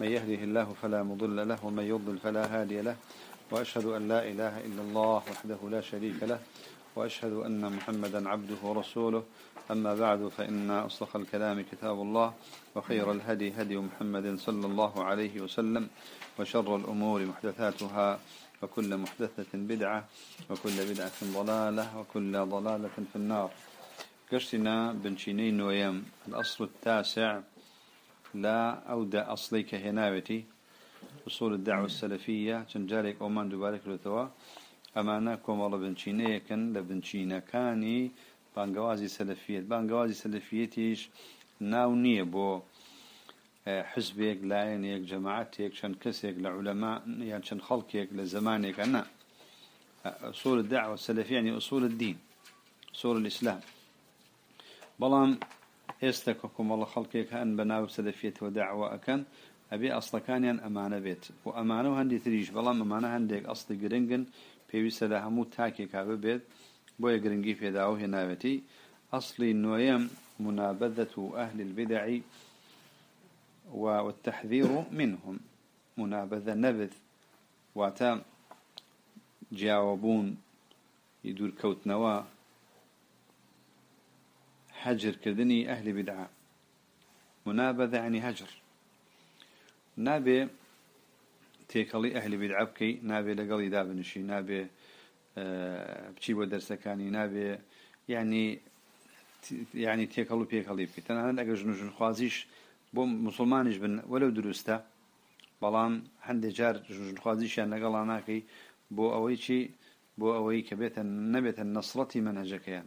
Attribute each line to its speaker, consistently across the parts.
Speaker 1: من يهده الله فلا مضل له ومن يضلل فلا هادي له. وأشهد أن لا إله إلا الله وحده لا شريك له وأشهد أن محمدا عبده ورسوله. أما بعد فإن أصدق الكلام كتاب الله وخير الهدي هدي محمد صلى الله عليه وسلم وشر الأمور محدثاتها وكل محدثة بدعة وكل بدعة ضلالة وكل ضلالة في النار. قشتنا بنشينين ويم الأصل التاسع لا أودع أصليك هنابتي أصول الدعوة السلفية تنجارك أومان دبارك لتوا. أماناكم والله بنشينية كان لبنشينا كاني بانقوازي سلفية بانقوازي سلفيتيش ناونية بو حزبك لاينك جماعتك شن كسك لعلماء يعني شن خلقك لزمانك أنا. أصول الدعوة السلفية يعني أصول الدين أصول الإسلام. بلان استككم الله خلقك أن بناو سلفية ودعوة أكن. أبي أصلا كان ين أمانة بيت. وأمانة هندي تريش. بلان أمانة هنديك أصل جرينجن في سلا همو تاكي كابه بيت. بويا جرينجي في دعوه هنابتي أصلي نويم منابذة أهل البدع والتحذير منهم. منابذة نبذ. واتا جاوبون يدور كوت نوا حجر كردني أهل بدعة. منابذة يعني هجر. نابي تيكالي أهل بدعة بكي نابي لقلي دابنشي نابي أه بشي ودرسكاني نابي يعني يعني تيكالو بيكالي بكي. تنها أجر جنوجن خوازيش بۆ مسلمانیش بن وەلو دروستە بەڵام هەندێک جار خوازیشیان لەگەڵا ناکەی بۆ ئەوەی چی بۆ ئەوەی کە بێتە نەبێتە نەسڵەتی منهجەکەیان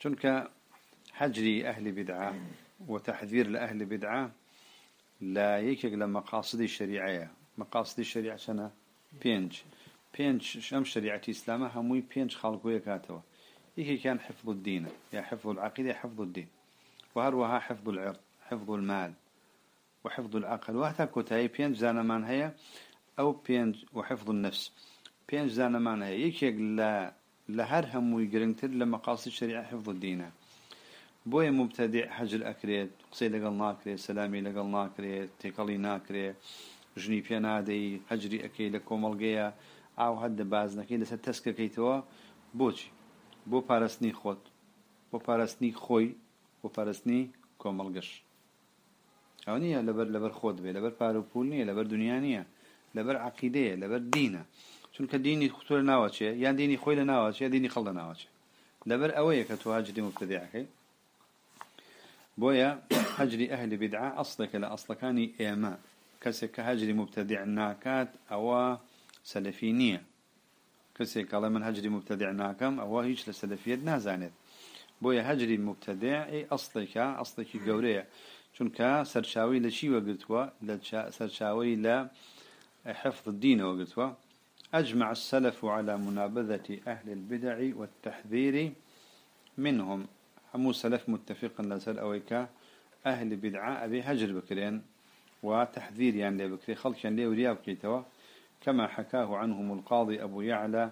Speaker 1: چونکە حەجری ئەهلی بدعا وتحذير لأهل بدعة لا يكيك لمقاصد الشريعة. مقاصد الشريعة سنة بينج. بينج شم شريعة إسلام هموي بينج خلقوية كاتوا يكي كان حفظ الدين. يا حفظ العقيدة حفظ الدين. وهروها حفظ العرض حفظ المال وحفظ العقل. وهذا كتاي بينج زانمان هي أو بينج وحفظ النفس. بينج زانمان هي يكيك لا لهر هم ويقرنتر لمقاصد الشريعة حفظ الدين. بوي مبتدع حجر أكريت قصي لقل ناكريت سلامي لقل ناكريت تيقلي ناكريت ژنی پێ نادەی هەجری ئەەکەی لە کۆمەڵگەیە ئاو هەردە بازنەکەی لەسەر تەسکەکەیتەوە بۆچی؟ بۆ پاراستنی خۆت بۆ پاراستنی خۆی بۆ پاراستنی کۆمەڵگەش. ئەو نییە لەبەر لەبەر خۆت بێ لەبەر پار و پول نییە لەبەر دنیا نییە لەبەر عقیدەیە لەبەر دینە. چونکە دینی خوتۆ لە ناوچێ یان دینی خۆی لە ناوچێ دینی خەڵ لە ناوچێ لەبەر ئەوەیە کە تو هاجری مبتدعەکەی هەجری ئەهلی بدعا ئەسڵێکە لە ئەسڵەکانی ئێمە کەسێک کە هەجری مبتدع ئەوە سەلفی نییە کەسێک کەڵێ من هەجری مبتدع ناکەم ئەوە هیچ لە سەلفیت نازانێت بۆیە هەجری مبتدع ئەسڵێکە ئەسڵێکی گەورەیە چونکە سەرچاوی لە چی وەگرتووە لە سەرچاوی لە حفظ الدين وقلتوا أجمع السلف على منابذة أهل البدع والتحذير منهم. همو سلف متفق لسل أويكا أهل بدعاء أبي هجر بكرين وتحذير يعني لبكري خلق يعني لورياب كيتوا كما حكاه عنهم القاضي أبو يعلى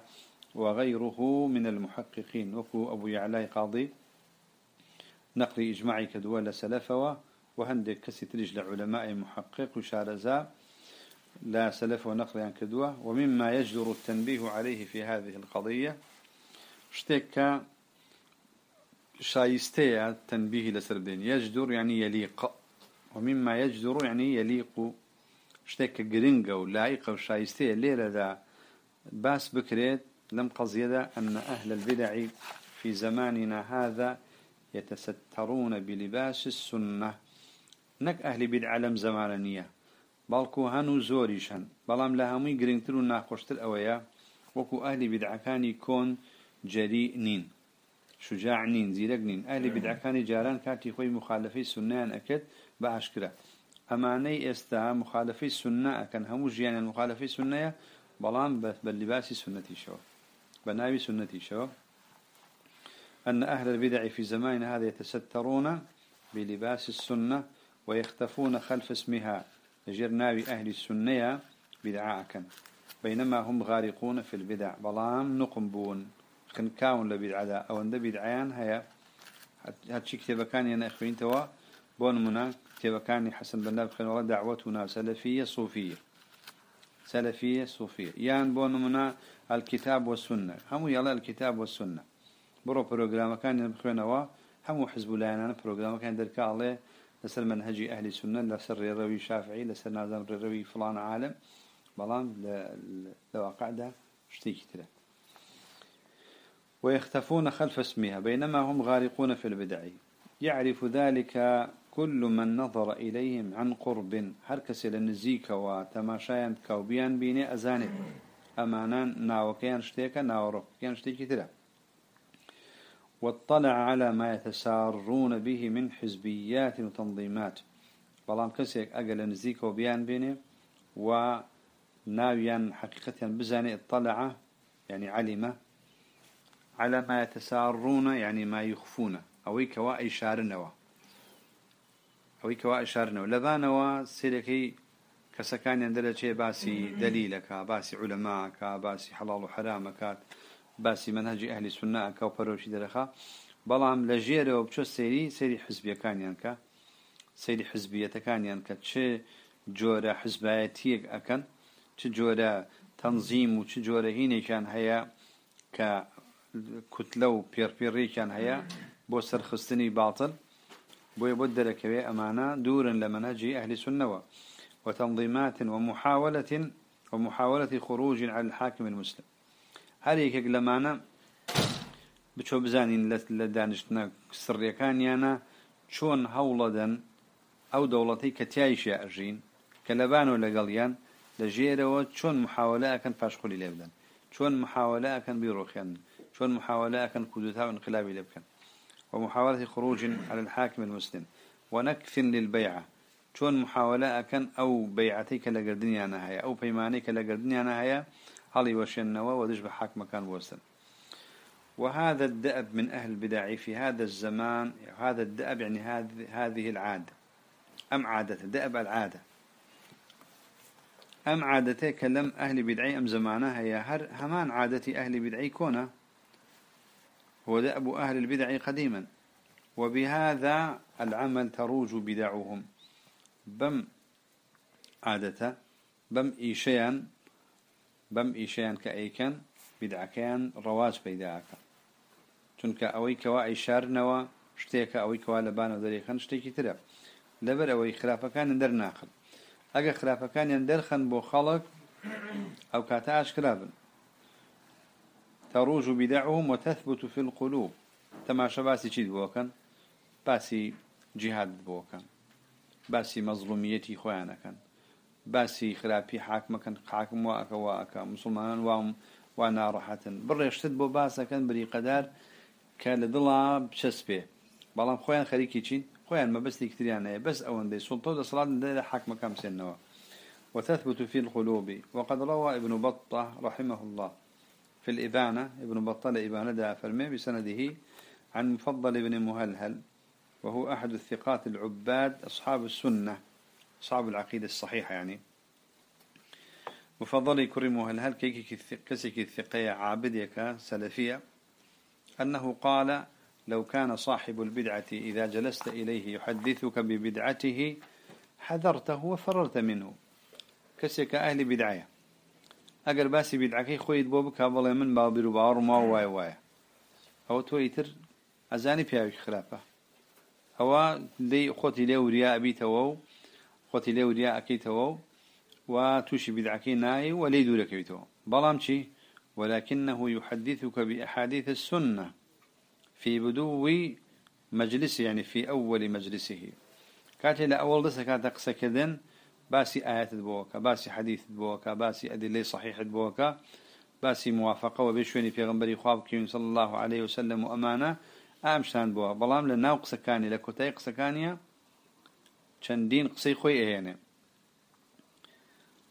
Speaker 1: وغيره من المحققين. وكو أبو يعلى قاضي نقل إجماعي كدول سلفوا وهندك كسي تريج لعلماء محقق وشارزا لا سلف ونقل عن كدوة. ومما يجدر التنبيه عليه في هذه القضية اشتكى شايستيا التنبيه لسردين يجدر يعني يليق. ومما يجدر يعني يليق. اشتكى قرنقة ولايقة وشايستيا الليلة ذا باس بكريت لم قضية أن أهل البدع في زماننا هذا يتسترون بلباس السنة. نك أهل بدع لم زمانية. بلكو هنو زوريشن بلام لهمي قرنتر ناقشتر أويا. وكو أهل بدع كان يكون جريء نين. شجاع نين زيرق نين أهل بدع كان جاران كاتي خوي مخالفي سنة أكد بأشكرا أماني استا مخالفي السنة كان همو جيان المخالفي سنة بلام باللباس سنتي شو بناوي سنتي شو أن أهل البدع في زماننا هذا يتسترون بلباس السنة ويختفون خلف اسمها. جرناوي أهل السنة بدعاء بينما هم غارقون في البدع. بلام نقنبون خنكاون لبدعة أو أن بدعيان هيا هاتشي كتابة كان ينا إخوين توا بون منا كتابكاني حسن بن نابخين والله دعوتنا سلفية صوفية سلفية صوفية يان بون منا الكتاب والسنة هم يلا الكتاب والسنة برو بروغرام كان بخوينوا هم حزب أنا بروغرام كان درك الله لسر منهجي أهل السنة لسر الروي شافعي لسر نازم الروي فلان عالم. بلان لواقع ده اشتيك ترى ويختفون خلف اسمها بينما هم غارقون في البدع. يعرف ذلك كل من نظر إليهم عن قرب. هركس لنزيك وتماشايا كوبيان بيني أزانب أمانا ناوكيان شتيكا ناوروكيان شتيكي ترى واطلع على ما يتسارون به من حزبيات وتنظيمات بلام كسيك أقل نزيك وبيان بيني وناويا حقيقة بزاني اطلع يعني علم على ما يتسارون يعني ما يخفون. أوي كوا إشار نوا. أوي كوا إشار نوا. لذا نوا سيركي كسكان يندل شيء باسي دليلك باسي علماءك باسي حلال وحرامك باسی منهجی ئەهلی سناکە و پەرۆشی دەرەخا بەڵام لە ژێرەوە بچۆ سەیری سەیری حزبیەکانیان کە سەیری حزبیەتەکانیان کە چه جۆرە حزبایەتیەک ئەەکەن چ جۆرە تەنزیم و چ جۆرە هینێکیان هەیە کە کوتلە و پێرپێڕێکیان هەیە بۆ سەرخستنی باڵتن بۆیە بۆ دەرەکەوێ ئەمانە دوورن لە مەنەجی ئەهلی سنەوە. وتەنظیمات ومحاولة ومحاولة خروج على الحاكم المسلم هەر یەکێک لەمانە بچۆ بزانین لە دانیشتە سڕیەکانیانە چۆن هەوڵەدەن ئەو دەوڵەتی کە تایشی ئەژین کە لەبان و لەگەڵیان لە ژێرەوە چۆن محاولەکەن پاشخۆلی لێ بدەن چۆن محاولەکەن بیرۆخێنن چۆن محاولة أكن كودتا وانقلابي لبكن ومحاولة خروج على الحاكم المسلم. ونكث للبيعة. شون محاولة أكن أو بيعتيك لقردنيا نهاية. أو بيمانيك لقردنيا نهاية. هلي وشنوا ودش بحاك مكان وسن وهذا الدأب من أهل البدع في هذا الزمان. هذا الدأب يعني هذه العادة. أم عادة؟ دأب العادة. أم عادته كلم أهل بدعي أم زمانها هي هر همان عادة أهل بدعي كونه هو دأب أهل البدع قديما. وبهذا العمل تروج بدعهم. بم عادة بم إيشيان بم إيشيان كأيكن بدعكيان رواج بيداك چونك أوي كوا إيشارنوا شتيك أوي كوا لبان ودريخن شتيكي ترى لبر أوي خلافة كان ندر ناخل أجا خلافة كان يندرخن بو خلق أو كاتاش كلابن تروج بدعهم وتثبت في القلوب. تماشى باسي چيد بوكن باسي جهاد بوكن باسي مظلوميتي خوانا كان باسی خراپی حاکمەکەن حاکم واکە واکە مسلمانان وام وا ناڕەحەتن. بڕێشتت بۆ باسەکەن بری قەدار کە لە دڵا بچەسپێ بەڵام خۆیان خەریکی چین؟ خۆیان مەبەستی کتریانەیە بەس ئەوەندەی سلطة دەسەڵات لە حاکمەکەم سێنەوە وتثبت في القلوب. وقد روى ابن بطة رحمه الله. في الإبانة ابن بطة لإبانة دا فرمي بسنده عن مفضل بن مهلهل وهو أحد الثقات العباد أصحاب السنة صعب العقيدة الصحيحة يعني. وفضل يكرمه هل هل كسك الثقية عابدك سلفية أنه قال لو كان صاحب البدعة إذا جلست إليه يحدثك ببدعته حذرته وفررت منه. كسك أهل بدعية أقر باسي بدعكي خويد بوبك هبالي من بابي ربار ما واي واي أو تويتر أزاني بياوي خلافة هو لي أخوتي لي ورياء بيتوو خوتي لي وديا أكيتو وتوشي بدعكي ناي ولي دولك بيتو بلامشي ولكنه يحدثك بأحاديث السنة في بدو مجلس يعني في أول مجلسه. كاتي لأول دسة كانت قسكدن باسي آيات بوكا باسي حديث بوكا باسي أدلة صحيح بوكا باسي موافقة وبيشوني في غنبري خوابك صلى الله عليه وسلم وأمانة. أمشان بوا. بلام لناو قسكاني لكوتاي قسكانيا خۆی ئەهێنێ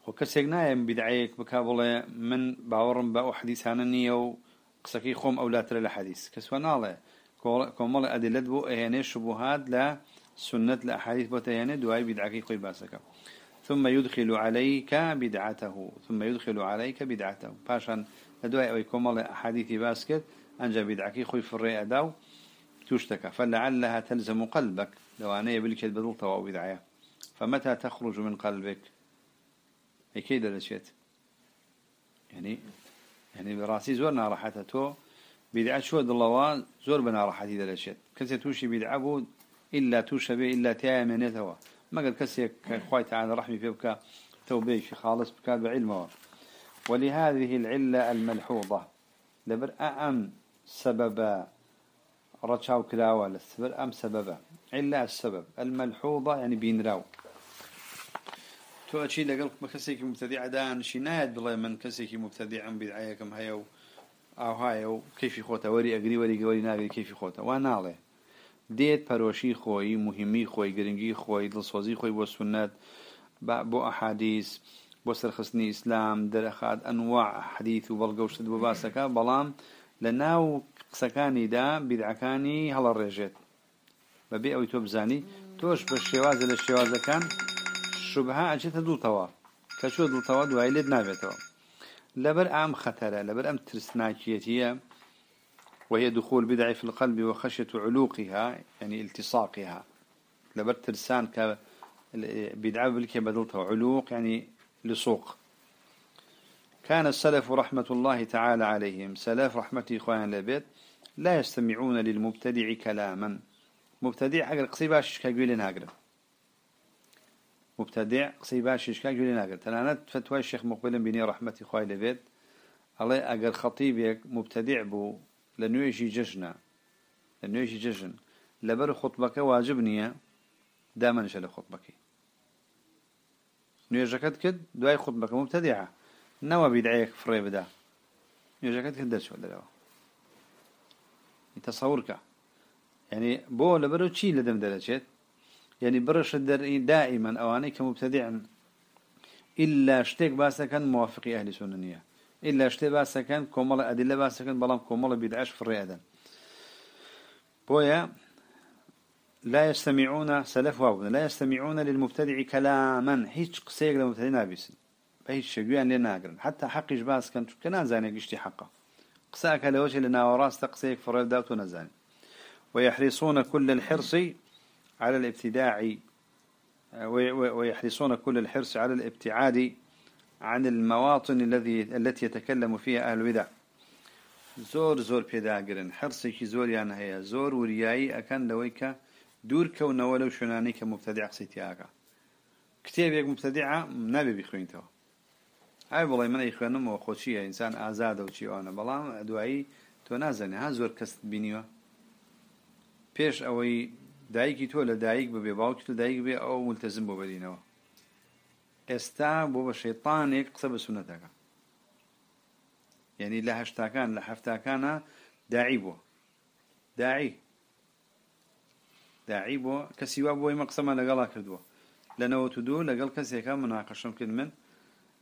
Speaker 1: خۆ کەسێک نایە بدعەیەک بک بڵێ من باوەڕم بە ئەو حەدیسانە نییە و قسەکەی خۆم ئەولاترە لە حەدیس کەسوە ناڵێ. کۆمەڵی ئەدلت بۆ ئەهێنێ شبهات لە سنة الأحاديث بتيانه دعاء بدعكي قوي باسك ثم يدخل عليك بدعته. ثم يدخل عليك بدعته. باشان دعاء أو كمال أحاديث باسكت أنجا بدعكي خوي في الرئة داو تشتكى فلعلها تلزم قلبك. دوانية بالكد بدل طواو بدعية. فمتى تخرج من قلبك؟ أي كيدا لشيت يعني يعني براسي زور نارحته تو بدعة شو دلوا؟ زور بنا راحتي دلشت كسي توشي بدعة بود إلا توشبه إلا تامنته ما قد كسي خوي تعالى رحمي فيك توبيك في خالص بك بعلمه. ولهذه العلة الملحوظة. لبر أم سببا رجعوا كلاوة لسبر أم سببا علة السبب. الملحوظة يعني بينراو تو أشي لقلك مكسيك مبتدع دان شي نايد بالله من كسيك مبتدع بدعيكم هيو أو هايو كيف خوتا وري أجري وري وري ناقري كيف خوتا دێت پەرۆشی خۆی مهمی خۆی گرنگی خۆی دڵسۆزی خۆی بۆ سنەت بۆ ئەحادیث بۆ سەرخستنی ئیسلام دەرەخات ئەنوا حەدیث و بەڵگەشت بۆ باسەکە. بەڵام لە ناو قسەکانیدا بیدعەکانی هەڵە ڕێژێت بەبێ ئەوی تۆ بزانی تۆش بە شێوازە لە شێوازەکان شوبها ئەچێتە دووتەوە کە چۆ دووتەوە دوای لێت نابێتەوە. لەبەر ئام خەتەرە لەبەر ئەم ترسناکیەتیە وهي دخول بدع في القلب وخشية علوقها يعني التصاقها. لبر ترسان ك بدعة بالك بدلتها علوق يعني لصوق كان السلف رحمة الله تعالى عليهم. سلف رحمة إخوان لبيت لا يستمعون للمبتدع كلاما. مبتدع أقر قصيباش كاقولين هاقر مبتدع قصيباش كاقولين هاقر تلانت فتوى الشيخ مقبل بني رحمة إخوان لبيت الله أقر خطيبك مبتدع بو لنويشي ججنا لنويشي ججن لبر خطبك واجبني دائما نشل خطبك نويجكت كد دواي خطبك مبتدعه نوا بيدعيك فري بدا. يجاكت كدرش ولا لا تصورك يعني بو لبرو شي لدم درجات يعني برش الدر دائما اواني كمبتدع إلا اشتك باسا كان موافقي أهل سننية إلا اشتك باسا كان كومل أدلة باسا كان بلام كومل بيدعش في الرئادة بويا لا يستمعون سلف وابن لا يستمعون للمبتدع كلاما. هيش قسيق للمبتدع نابسن بهيج شجوان لناقرن حتى حق جباس كان كنا زاني قشتي حقه قساك لوجه لنا وراس تقسيك فرد داوت ونزاني ويحرصون كل الحرص على الابتداع. ويحرصون كل الحرص على الابتعاد. عن المواطن الذي التي يتكلم فيها أهل البدع. زۆر زۆر پێداگرن. هەرسێکی زۆریان هەیە. زۆر وریایی ئەەکەن لەوەی کە دوورکەونەوە لەو شوێنانی کە مفتدی عقسیتیاکە کتێبێک مفتدیع نابێ بخوێنیتەوە ئای بڵێ منەی خوێنمەوە خۆچیە ئینسان ئازادە و چیوانە. بەڵام دوایی تۆ نازانێ ها زۆر کەست بینیوە. پێش ئەوەی دایکی تۆ لە دایک ببێ باوکی تۆ دایک بێ ئەو ملتەزم بۆ بەدینەوە. ئێستا بۆ بە شەیطانێک قسە بە سونەتەکە یعنی لە هەشتاکان لە هەفتاکانە داعی بووە. داعی. داعی بۆ کەسی وا بۆی مە قسەمە لەگەڵا کردووە. لە نەوە دوو لەگەڵ کەسێکە مناقەشم کرد من.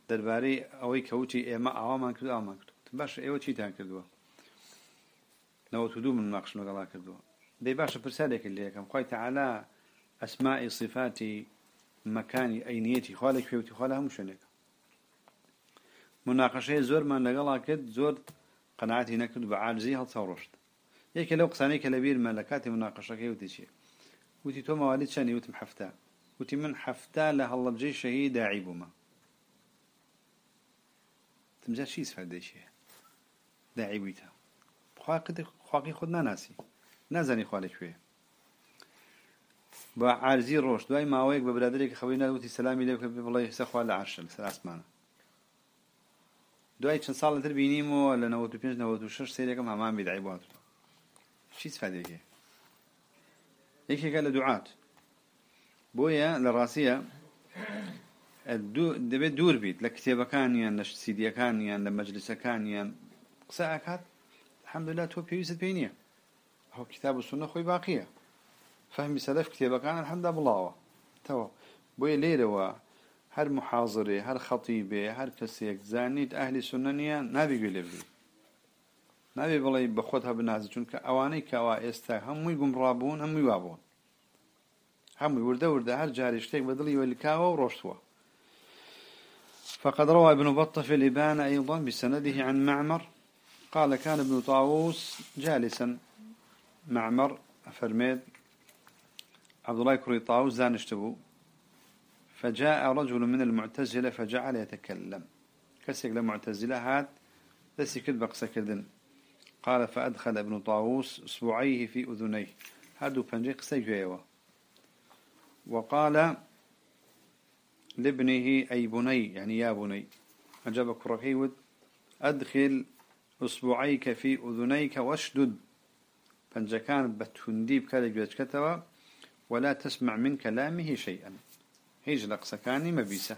Speaker 1: دەربارەی ئەوەی کەوتی ئێمە ئاوامان کرد ئامان کرد. باش ئێوە چیتان کردووە؟ نەوە دوو من ناقش لەگەڵا کردووە. دەی باشە پرسیارێکی لێ یەکەم. خۆی تەعالا ئەسمائی صفاتی لە کوێوتی خوا لە هەموو شوێنێکە مناقەشەیە زۆرمان لەگەڵا کرد زۆر قەنعاتی نەکرد بە عاجزی هەڵسەڕۆشت یەکە لەو قسانەی کە لە بیرمە لە کاتی مناقەشەکەی وتی چیە؟ وتی تۆ ماوالی چەندی وتم حەفتا وتی من حەفتا لە هەڵەبجەی شەهی داعی بوومە. تمجا چی سفردێکێ داعی بوویتە. خواقی خود ناناسی. نازانی خوا لەکوێ بە عارزی ڕۆژ. دوای ماوەیەک بە برادێک خەوی ناوتی سەلامی لێ بڵێ سەخوا لە عرش لەسەر ئاسمانە. دوای چەند ساڵ تر بینیمەوە لە 95 96 سێرێکم هەمان بیدعی بواتەوە چی سفادێکێ یەکێکە لە دوعات. بۆیە لە ڕاستیە دەبێت دوور بیت لە کتێبەکانیان لە سیدیەکانیان لە مەجلسەکانیان. قسە ئاکات؟ حەمدلا تۆ پێویست پێی نییە. ئەو کتاب و سونە خۆی باقیە. فەهمی سەلف کتێبەکان هەمدا بڵاوە تەوە بۆیە لێرەوە هەر محاضرێ هەر خەتیبێ هەر کەسێک زانیت ئەهلی سنەنیە نابیگوێ لێ بێ نابێ بڵێ بە خۆت هەبنازی چونکە ئەوانەی کاوا ئێستا هەمووی گومڕابوون هەمووی وابوون هەمووی وردە وردە هەر جاری شتێک بەدڵی وەلکاوە و ڕۆشتووە فقد روى ابن بطة في الإبانة أيضا بسنده عن معمر. قال كان ابن طاووس جالسا. معمر فرميد عبد الله كري طاووس زانشتبو فجاء رجل من المعتزلة فجعل يتكلم. كسيك لمعتزلة هات كد بقصة كردن قال فأدخل ابن طاووس أسبوعيه في أذنيه. هادو بنجي قصة وقال لابنه أي بني يعني يا بني. أجابك رحيود أدخل أسبوعيك في أذنيك وأشدد. فنجكان بتهنديب بكالك كتوا ولا تسمع من كلامه شيئا. هيج لقسكاني مبيسة.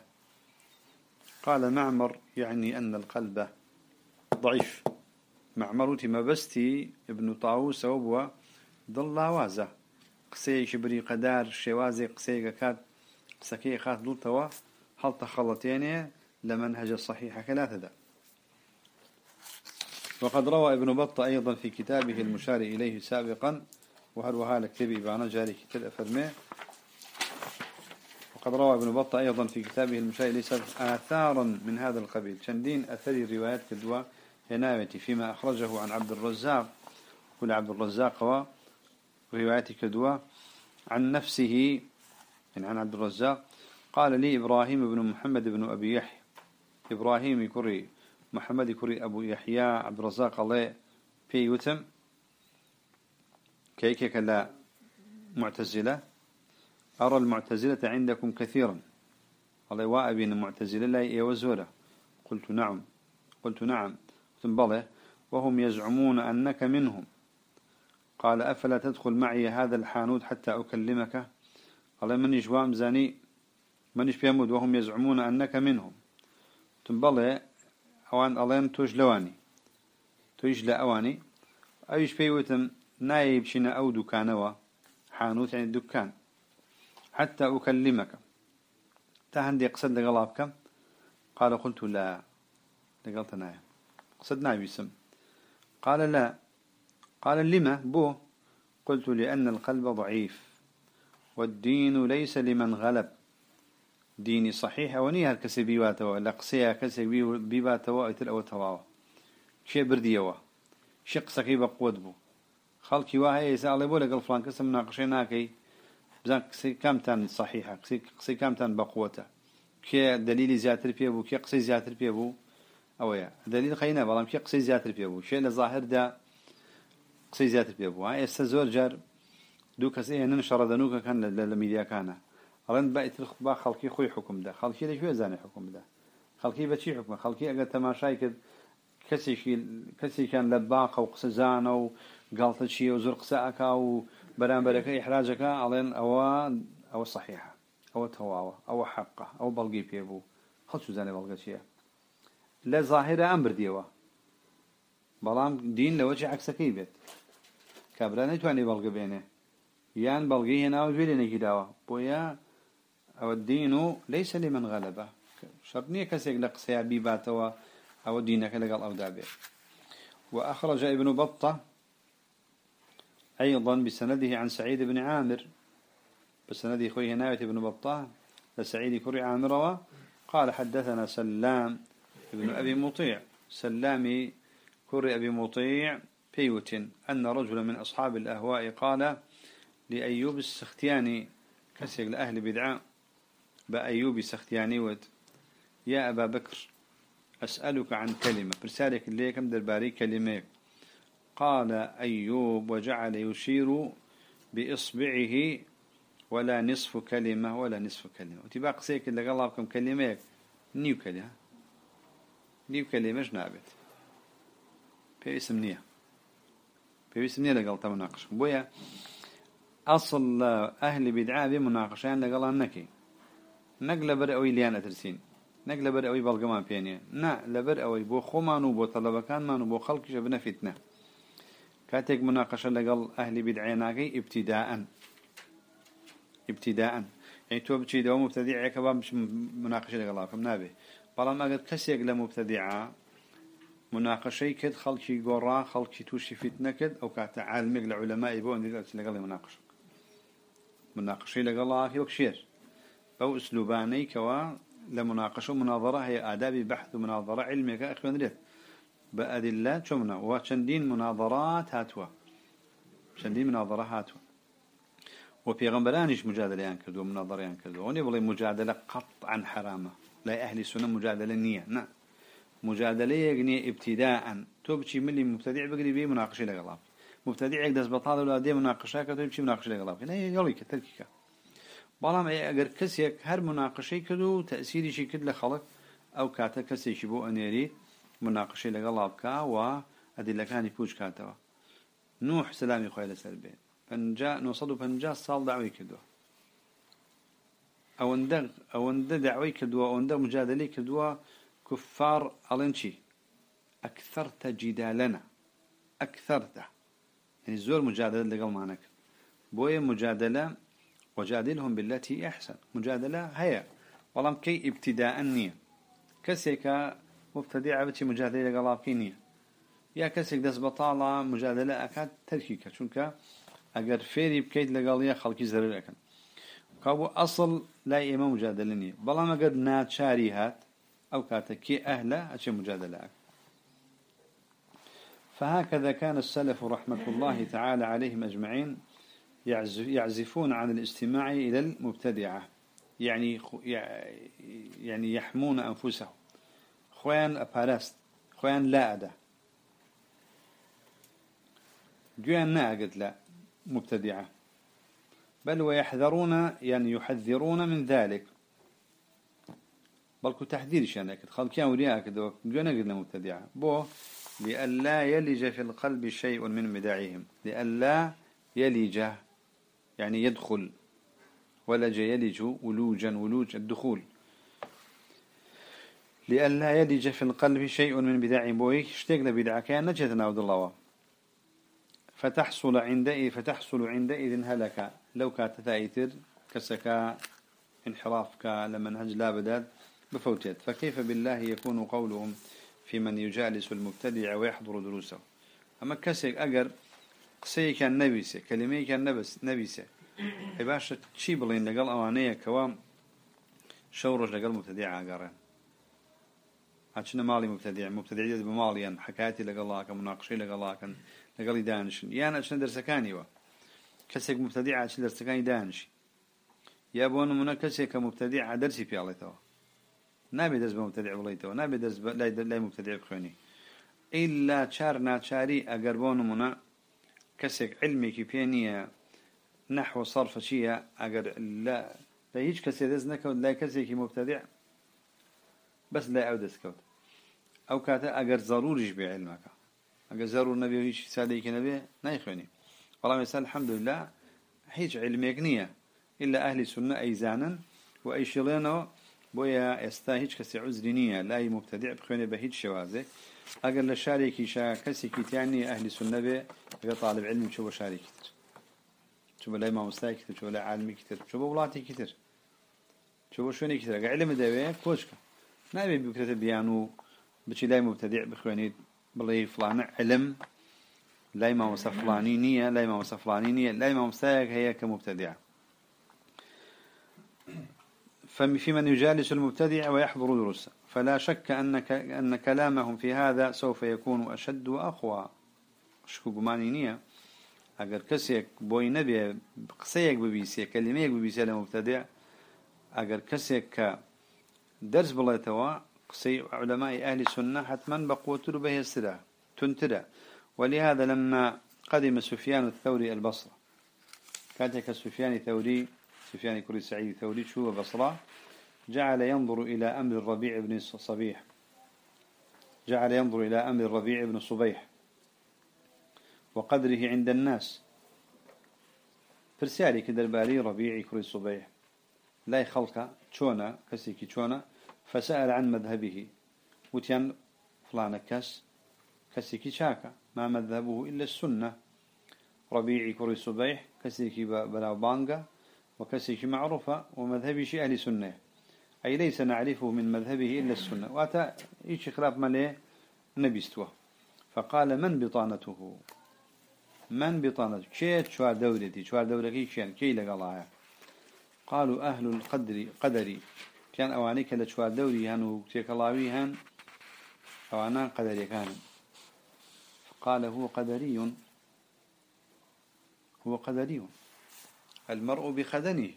Speaker 1: قال معمر يعني أن القلب ضعيف. معمر ما بستي ابن طاووس وبوا ضل وازة. قسي شبري قدار شوازي كات قسكي خات دلتوا هل تخلطيني لمنهج الصحيح كلا تدا وقد روى ابن بطة أيضا في كتابه المشار إليه سابقا وهل وها لكتب إبانا جاري كتل أفرمي؟ وقد روى ابن بطة أيضا في كتابه المشار إليه سابقا آثارا من هذا القبيل. شندين أثري روايات كدوى هناوتي فيما أخرجه عن عبد الرزاق. كل عبد الرزاق ورواياتي كدوى عن نفسه يعني عن عبد الرزاق. قال لي إبراهيم بن محمد بن أبي يحيى. إبراهيم كري محمد كري أبو يحيى عبد الرزاق الله في يتم كيكك لا معتزلة؟ أرى المعتزلة عندكم كثيرا. الله وأبين المعتزلة لا يوزوله قلت نعم. قلت نعم. تنبضه وهم يزعمون أنك منهم. قال أفلا تدخل معي هذا الحانوت حتى أكلمك؟ قال من يجوام زاني من يشبيمود وهم يزعمون أنك منهم. تنبضه أوان ألين توج لواني توج لأواني أيش بيوتم؟ نايب شنا أو دكانوا حانوت يعني دكان حتى أكلمك. تهندي قصد لغلابك قال قلت لا. لقلت نايم قصد نايب يسم قال لا. قال لما؟ بو. قلت لأن القلب ضعيف. والدين ليس لمن غلب. ديني صحيح وني هالكسي بيواتوا لقسيا كسي بيواتوا اتل أو تواوا شيء برديوا شق سكيبة قوت خەڵکی وا هەیە ئێساڵێ بۆ لەگەڵ فلان کەسم ناقشێ ناکەی. بزان قسەی کامتان صحیح قسەی کامتان بەقوتە کێ دلیلی زیاتر پێ بوو کێ قسەی زیاتر پێ بوو؟ ئەوەیە. دلیل خەینە بەڵام کێ قسەی زیاتر پێ بوو؟ شێ لە ظاهردا قسەی زیاتر پێ بوو؟ ئێستا زۆر جار دوو کەس هێنن شەڕەدەنوکەکان لە میدیاکانە. ڕند بەئیتر با خەڵکی خۆی حکومدا خەڵکی لەکوێ زانێ حکومدا خەڵکی بەچی حکومە خەڵکی ئەگەر تەماشای کرد کەسێکی کەسێکیان لە باقە و قسەزانە و گڵتە چیە و زۆر قسەعکا و بەرامبەرەکەی حراجەکە ئەڵێن ئەوە ئەوە صحیحە ئەوە تەواوە ئەوە حەبقە ئەو بەڵگی پێبوو خەڵچ زانێ بەڵگە چییە؟ لە ظاهرە ئەم بردیەوە. بەڵام دین لەوەچی عکسەکەی بێت. کابرا نەیتوانێت بەڵگە بێنێ. یان بەڵگەی هێناوە دوێنێکی داوە بۆیە ئەوە دین و لەیس لێ من غەلەبە. شەب نییە کەسێک لە قسەیابی باتەوە ئەوە دینەکە لەگەڵ ئەودا بێت وأخرج ابن بطة. أيضا بسنده عن سعيد بن عامر بسنده خويه ناوية بن بطة لسعيد كري عامر قال حدثنا سلام ابن أبي مطيع. سلامي كري أبي مطيع بيوت. أن رجلا من أصحاب الأهواء قال لأيوب السختياني كسيق لأهل بدعاء بأيوب سختياني ود يا أبا بكر أسألك عن كلمة. برسالك اللي كم درباري كلمة؟ قال أيوب وجعل يشير بإصبعه ولا نصف كلمة ولا نصف كلمة. وتباق سيك اللي قال لكم كلمة نيو كلمة. نيو كلمة جنابت في اسم نية في اسم نية لقال تمناقش بويا أصل أهل بدعاء بمناقشان لقال لەبەر ئەوەی لیان ئەترسین نەک لەبەر ئەوەی بەڵگەمان پێنێ نا لەبەر ئەوەی بۆ خۆمان و بۆ تەلەبەکانمان و بۆ خەڵکیشە بنەفیتنە كاتك مناقشة لقل أهل بدعيناكي ابتداء ابتداء يعني تو بتشي دو مبتدع كبا مش مناقشة لقل لكم نابي بلا ما قد كسيق لمبتدعة مناقشة كد خلقي قرا خلقي توشي فتنة كد أو كاتا عالمك لعلماء بو أن لقل مناقشة مناقشة لقل لكي وكشير أو أسلوباني كوا لمناقشة مناظرة هي آداب بحث ومناظرة علمية كأخوان ريت بأدلة شمنا. وشندين مناظرات هاتوا. شندين مناظرة هاتوا. وبيغمبرانيش مجادلة كدو مناظرة كدو وني بلي مجادلة قطعا حرامة. لا أهل السنة مجادلة نية. نعم مجادلة يغني ابتداء توبشي ملي مبتدع بقري بيه مناقشة لغلاب مبتدع يقدس بطال ولا دي مناقشة كدو يمشي مناقشة لغلاب هنا يقولي كتركيك بەڵام ئەگەر کەسێک هەر مناقشەی کرد و تەسیریشی کرد لە خەڵک ئەو کاتە کەسێکی بۆ مناقشی لەگەڵا بکەوە ئەدیلەکانی پوچ کاتەوە. نوح سلامی خۆی لەسەر بێ. 1950 ساڵ داوای کردووە. ئەوەندە ئەوەندە داوای کردووە ئەوەندە مجادلی کردووە کوفار ئەڵێن چی؟ ئەکثەرتە جیدالەنە. ئەکثەرتە. یعنی زۆر مجادلت لەگەڵمانە کرد. بۆیە مجادلە وجادلهم بالتي أحسن. مجادلة هەیە. بەڵام کەی ئیبتیداەن نییە. کەسێکە مبتدع بتي مجادلة قلابكينية يا كسيك دس بطالة مجادلة أكاد تركيك شونك أجر فيري بكيت لقالية خلقي زرر أكن كابو أصل لا إما مجادلة نية بلا ما قد ناتشاري هات أو كاتكي أهلا أشي مجادلة فهكذا كان السلف رحمة الله تعالى عليهم أجمعين يعزفون عن الاستماع إلى المبتدعة. يعني يعني يحمون أنفسهم. خوان أبارست خوان لا أدا جوان ناقد لا مبتدعة بل ويحذرون يعني يحذرون من ذلك. بل تحذير شانك خلق كان ورياك دوك جوان قلنا مبتدعة بو لألا يلج في القلب شيء من مداعيهم. لألا يلج يعني يدخل. ولج يلج ولوجا ولوج الدخول. لئلا يلج في القلب شيء من بدع بويك اشتقنا بدع كان نجتنا عبد الله. فتحصل عندئذ فتحصل عندئذ هلك. لو كانت ثايتر كسكا انحرافك لمنهج لا بدات بفوتت فكيف بالله يكون قولهم في من يجالس المبتدع ويحضر دروسه؟ أما كسك أجر قسەیە كان نەبس نەویسێ ئەی باشە چی بڵین لەگەڵ ئەوانەیە کەوا شەو ڕۆژ لەگەڵ مبتدی ئاگەڕێن هاچنە ماڵی مبتدیع مبتدیع بە ماڵیان حکاتی لەگەڵاکە مناقشەی لەگەڵاکەن لەگەڵی دانشن یان ئەچنە دەرسەکانیەوە کەسێک مبتدیع ئاچن دەرسەکانی دانشی یا بۆ نمونە کەسێک کە مبتدیع دەرسی پیاڵێتەوە. نابێت دەست بە مبتدیع بڵیتەوە نابێت دەست لای لای مبتدیع بخوێنی. ئیلا چار ناچاری ئەگەر بۆ نمونە کەسێک علمێکی پێ نییە نەحوە سەرفە چییە ئەگەر لە هیچ کەسێ دەست نەکەوت لای کەسێکی مبتدیع بس لا أودس كود أو كاتا أجر ضروري يشبع علمك. أجر ضرور نبي هيج ساديك نبي نايخوني والله مثال الحمد لله هيج علمي نية. إلا أهل السنة أيزانا وأي شلينو بويا يستاهج كسي عزرينية لا مبتدع بخوني بهيج شوازك اگر لشاريكي شا كسي كيتاني أهل سنة به اگر طالب علم شو شاريكي كتر. شو لا إمام مستاي كتر شو لا عالمي كتر شو بولاتي كتر. شو شوني كتر. اگر علم داوي كوشكا نابي بكرة بيانو بشي لا مبتدع بخواني بلي فلان علم لا امام فلاني نية لا امام فلاني نية لا امام مستاي هي كمبتدع ففي من يجالس المبتدع ويحضر دروسه فلا شك أن أن كلامهم في هذا سوف يكون أشد وأقوى شكو بماني نية أجر كسيك بوي نبي قصيك ببيسي كلميك ببيسي لمبتدع أجر كسيك درس بلاتوا قصي علماء أهل السنة حتما بقوة به السرع تنتدع ولهذا لما قدم سفيان الثوري البصرة كانت سفيان الثوري سفيان كري سعيد الثوري شو بصرة؟ جعل ينظر إلى أمر الربيع بن صبيح. جعل ينظر إلى أمر الربيع بن صبيح وقدره عند الناس. فرسالي كدربالي ربيع كري صبيح. لا يخلق تشونا كسيكي تشونا. فسأل عن مذهبه. وتيان فلان كس كسيكي شاكا ما مذهبه إلا السنة. ربيعي كري صبيح كسيكي بلاو بانغا وكسيكي معروفة ومذهبي شيء أهل سنة. أي ليس نعرفه من مذهبه إلا السنة. وأتى إيش خلاف مليه نبيستوه فقال من بطانته؟ من بطانته؟ كيت شوار دورتي شوار دورتي كيان كي لقالها قالوا أهل القدر قدري. كان أوانيك لشوار دوري هن وكتيك الله هن أوانا قدري كان. فقال هو قدري. هو قدري. المرء بخدنه.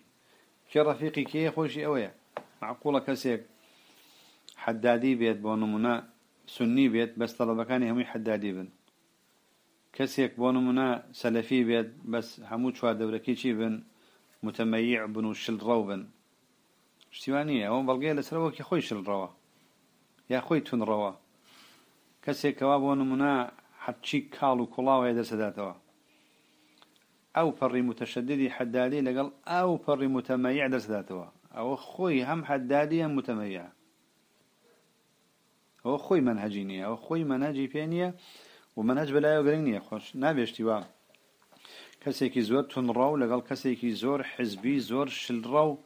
Speaker 1: كرفيقي كي خوشي أويا. معقولة كسيك. حدادي بيت بونمنا سني بيت بس طلبكاني همي حدادي بن. كسيك بونمنا سلفي بيت بس همو شوار دوركي چي بن. متەمەیع بن و شلڕەو بن شتیوانی ئەوەم بەڵگەیە لەسەرەوەکی خۆی شلڕەوە یا خۆی تونڕەوە. کەسێکەوە بۆ نمونە حەچی کاڵ و کوڵاوەیە دەسەداتەوە ئەو پەڕی متەشددی حەدادی لەگەڵ ئەو پەڕی متەمەیع دەسداتەوە ئەوە خۆی هەم حەدادی هەم متەمەیە ئەوە خۆی منهەجی نییە ئەو خۆی مەنەجی پێ نییە و مەنەج بەلایە گرنگ نییە. خۆش نابێشتی وە زور تنرو لقال كسيكي زور حزبي زور شلرو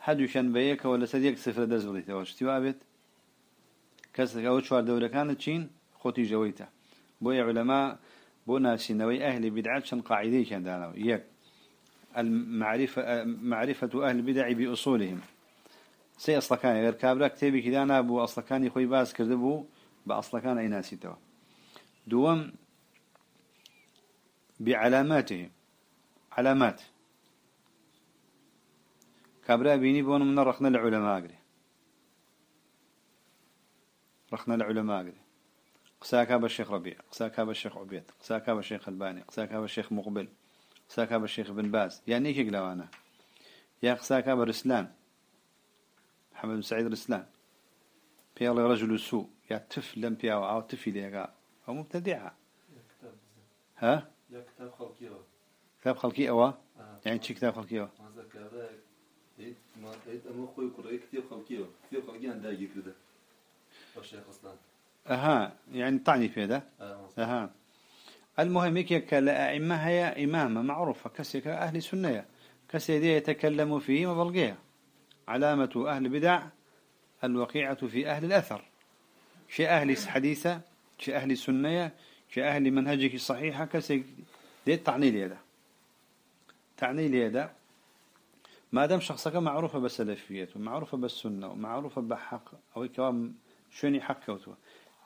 Speaker 1: هدو كان بيك ولا سديك صفر درس بليته اشتواء بيت كسيكي أو شوار دولة كانت تشين خوتي جويته بوي علماء بونا سينوي أهل بدعة شن قاعدة كان دانا يك المعرفة معرفة أهل البدع بأصولهم. سي أصلا كان غير كابرا كتابي كده أنا أبو أصلا كان يخوي باس كذبو بأصلا كان أي ناسي توا دوم بعلاماتهم علامات. كابرا بيني بون من رخنا العلماء قري. رخنا العلماء قساك هذا الشيخ ربيع قساك هذا الشيخ عبيد قساك هذا الشيخ الباني قساك هذا الشيخ مقبل قساك هذا الشيخ بن باز. يعني إيش أنا. يا قساك هذا رسلان. محمد بن سعيد رسلان. بيالله رجل سوء. يا طفل لم بياو أو طفل يا أو مبتدعة. ها؟
Speaker 2: يا كتاب خلقي
Speaker 1: كتاب خلقي أوا آه. يعني شو كتاب خلقي أوا
Speaker 2: ما أما خوي كتاب خلقي كتاب خلقي كده الشيخ أصلا.
Speaker 1: أها يعني طعني في هذا.
Speaker 2: آه.
Speaker 1: أها. المهم هيك كالأئمة هي إمامة معروفة. كسيك أهل سنة كسيدي يتكلم فيه وبلغيه علامة أهل بدع الوقيعة في أهل الأثر. شيء أهل حديثة شيء أهل سنة شيء أهل منهجك صحيحة كسيك دي تعني لي هذا تعني لي هذا ما دام شخصك معروفة بالسلفية ومعروفة بالسنة ومعروفة بحق أو كوام شوني حق كوتوه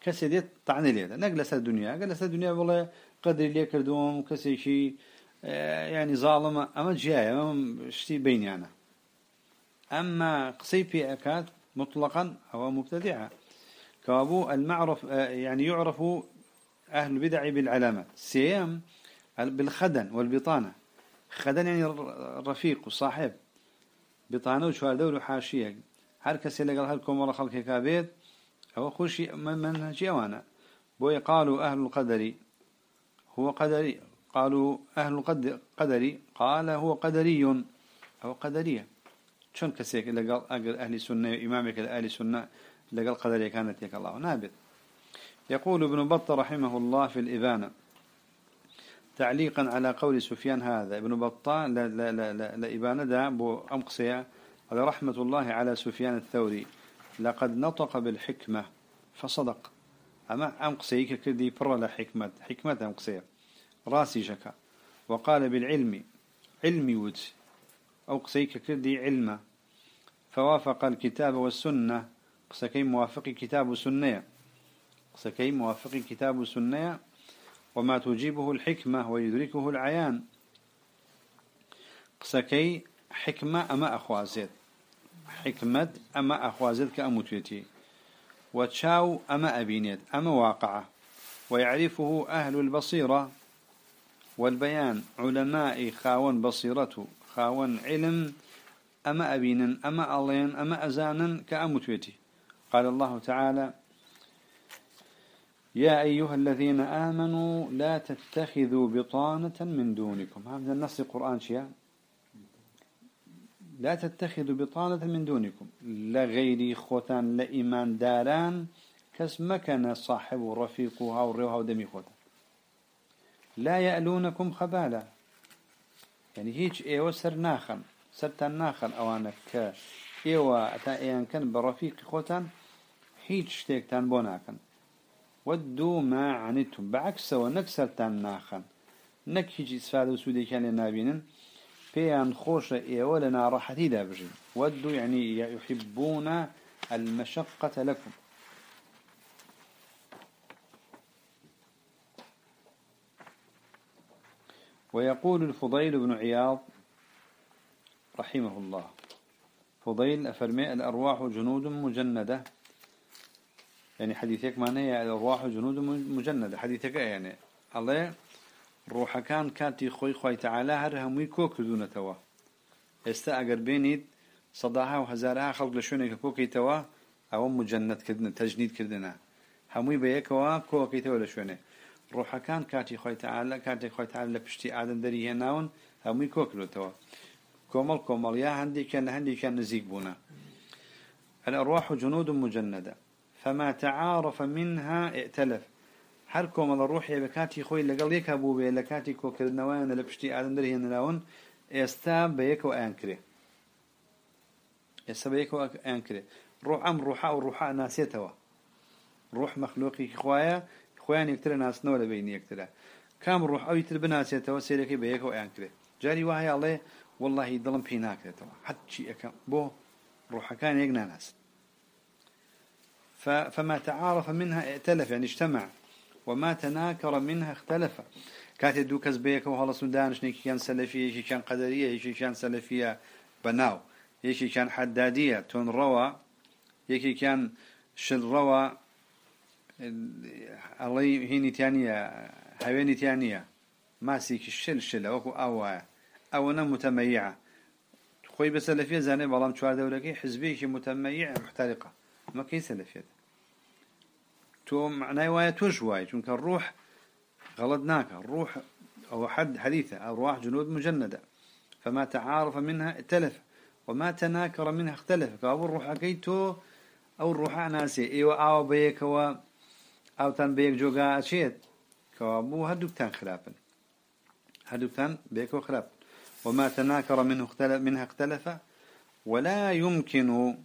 Speaker 1: كسي ديت طعني لي نجلس الدنيا جلس الدنيا والله قدر لي كردوم كسي شيء آه، يعني ظالمة أما جاية أما شتي بيني أنا. أما قصي في أكاد مطلقا أو مبتدعة كابو المعرف آه، يعني يعرف أهل البدع بالعلامات. سيام بالخدن والبطانة. خدن يعني الرفيق والصاحب بطانة وشوار دور حاشية هل كسي لقال هلكم ولا خلق كابيت أو خوش من منهج أوانا. بوي قالوا أهل القدر هو قدري. قالوا أهل القدر قال هو قدري. أو قدرية. شون كسيك قال أهل السنة إمامك أهل السنة قال قدرية كانت يك الله نابت. يقول ابن بطة رحمه الله في الإبانة تعليقا على قول سفيان هذا ابن بطة لا لا لا لا, لا إبانة دا بو أمقصية على رحمة الله على سفيان الثوري لقد نطق بالحكمة فصدق. أما أم قصيك كذي لحكمة حكمة أم قصيك راسي شكا. وقال بالعلم علمي ود. أو قصيك كذي علمة. فوافق الكتاب والسنة قصكي موافق كتاب وسنة. قصكي موافق كتاب وسنة وما تجيبه الحكمة ويدركه العيان. قصكي حكمة أما أخوازيت حكمة أما أخوازد كأموتيتي وتشاو أما أبينيت أما واقعة. ويعرفه أهل البصيرة. والبيان علماء خاون بصيرته. خاون علم أما أبينا أما ألين أما أزانا كأموتيتي قال الله تعالى يا أيها الذين آمنوا لا تتخذوا بطانة من دونكم. هذا النص القرآن شيئا لا تتخذوا بطانة من دونكم. لا غيري خوتان لا إيمان داران كس مكان صاحب ورفيقها وريوها ودمي خوتان لا يألونكم خبالا. يعني هيج أيوه سر ناخن سرتان ناخن اوانا ك أيوه أتا إيان كان برفيق خوتان هيج شتيكتان بوناكن ودوا ما عنتم. بعكس ونكسرتان ناخن. نك هيج اسفاد وسودي كان لنابينن بيان خوش إيوة لنا راحتي دابجين ودوا يعني يحبون المشقة لكم ويقول الفضيل بن عياض رحمه الله. فضيل أفرمي الأرواح جنود مجندة. يعني حديثك معناه الأرواح جنود مجندة حديثك يعني الله روح كان كاتي خوي خوي تعالى هر هموي كوك دون توا استا اگر بينيد صداها وهزارها خلق لشونك كوكي توا او مجند كدنا تجنيد كدنا هموي بيكوا كوكي توا لشونه روح كان كاتي خوي تعالى كاتي خوي تعالى لبشتي آدم دري هناون هموي كوك دون توا كومل كومل يا هندي كان هندي كان نزيق بونا الأرواح جنود مجندة فما تعارف منها ائتلف. هر كومل روحي بكاتي خوي لقل يكا بوبي لكاتي كوكرنوان لبشتي آدم درهن لاون ئێستا بە یەکەوە ئەیانکرێ ئێستا بە یەکەوە ئەیانکرێ ڕۆ ئەم ڕوحا و ڕوحا ناسێتەوە. ڕۆح مەخلۆقی خوایە خۆیان یەکترە ناسنەوە لە بین یەکترە. کام ڕوح ئەوی تر بناسێتەوە سێرەکەی بە یەکەوە ئەیانکرێ جاری وایە ئەڵێ واللهی دڵم پێی ناکرێتەوە. حەتچی ئەەکەم بۆ ڕوحەکان یەک ناناست. فما تعارف منها ائتلف يعني اجتمع. وما تناكر منها اختلف. كاتي دو كزبيك وهلا سودانش نيكي كان سلفية يشي كان قدرية يشي كان سلفية. بناو. يشي كان حدادية. تون روى يكي كان شل روى. الله هيني تانية هويني تانية. ماسيك الشل شل أو أو أو أنا متميعة. خوي بسلفية زاني بلام شوار دولكي حزبيك متميع محترقة. ما كي سلفية. تو معناه وايا توجواي چونك الروح؟ غلط ناك الروح أو حد حديثة. أرواح جنود مجندة. فما تعارف منها اتلف وما تناكر منها اختلف. كأبو الروح أكيتو أو الروح ناسي إيوة أو بيك و أو تن بيك جوغا أشيت كأبو هدوك تان خلافا هدوك تان بيك وخلاف وما تناكر منه اختلف منها اختلف. ولا يمكن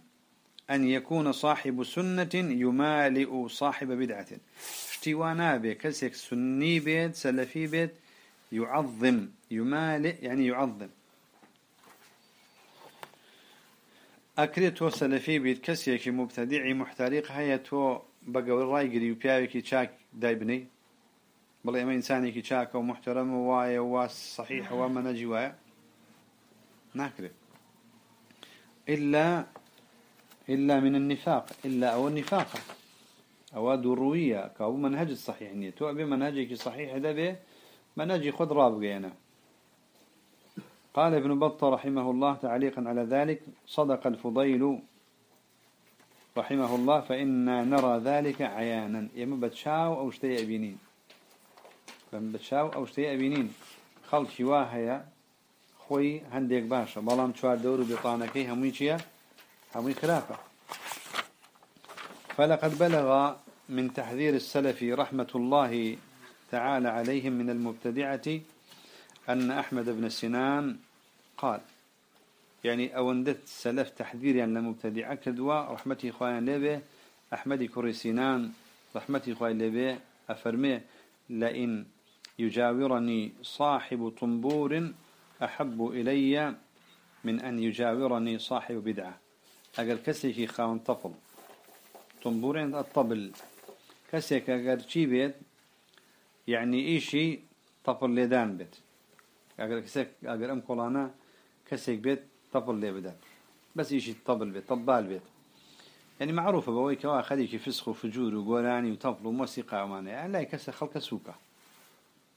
Speaker 1: أن يكون صاحب سنة يمالئ صاحب بدعة. اشتوانا به كسك سني بيت سلفي بيت يعظم يمالئ يعني يعظم. أكري تو سلفي بيت كسيك مبتدعي محترق هيا تو بقى الراي قري وبياوكي تشاك دايبني. بل إما إنساني تشاك ومحترم ووايا وواس صحيح وما نجي وايا ناكري. إلا إلا من النفاق إلا أو النفاق أو دروية كأو منهج الصحيح. تو أبي منهجك صحيح هذا به منهج خد رابقينا قال ابن بطة رحمه الله تعليقا على ذلك صدق الفضيل رحمه الله فإنا نرى ذلك عيانا. يما بتشاو أو شتي أبينين. لما بتشاو أو شتي أبينين. خلق واهيا خوي هنديك باشا. بلام شوار دور بطانكي همي همي خلافة. فلقد بلغ من تحذير السلف رحمة الله تعالى عليهم من المبتدعة أن أحمد بن سنان قال يعني أوندت سلف تحذير يعني لمبتدعة كدوا رحمتي خوان لبه أحمد كري سنان رحمتي خوان لبه أفرمي لئن يجاورني صاحب طنبور أحب إلي من أن يجاورني صاحب بدعة. أقل كسيكي خاون طفل طنبورين الطبل كسيك أقل شي بيت يعني إيشي طفل لدان بيت أقل كسيك أقل أم قولانا كسيك بيت طفل لي بدان بس إيشي طبل بيت طبال بيت يعني معروفة بوي كوا خليكي فسخ وفجور وقولاني وطفل وموسيقى وماني يعني لا يكسر خلق سوكا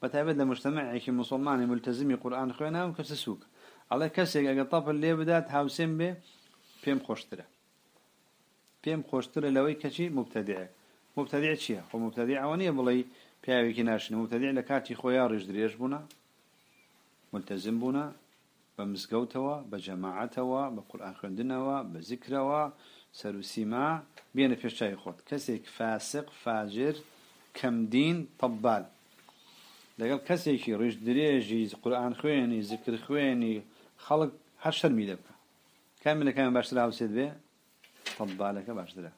Speaker 1: بتعبد لمجتمع يكي مسلمان ملتزم قرآن خوينا وكس سوكا الله كسيك أقل طفل لي بدات هاوسين پێم خۆشترە. پێم خۆشترە لەوەی کەچی مبتەدیە مبتەدیع چییە؟ خۆ مبتەدی ئەوە نیە بڵێ پیاوێکی ناشن مبتەدیع لە کاتی خۆیان ڕژ درێژ بوون ملتەزم بوون بە مزگەوتەوە بە جەماعاتەوە بە قورآان خوێندنەوە بە زیکرەوە سەروسیما بێنە پێشای خۆت. کەسێک فاسق فاجر کەمدین تەبال. لەگەڵ کەسێکی ڕژ درێژی قورآان خوێنی زیکر خوێنی خەڵک هەر شەرمی دەبکە کاملەکان باشتر هاوسێت بێ تەبالەکە باشترە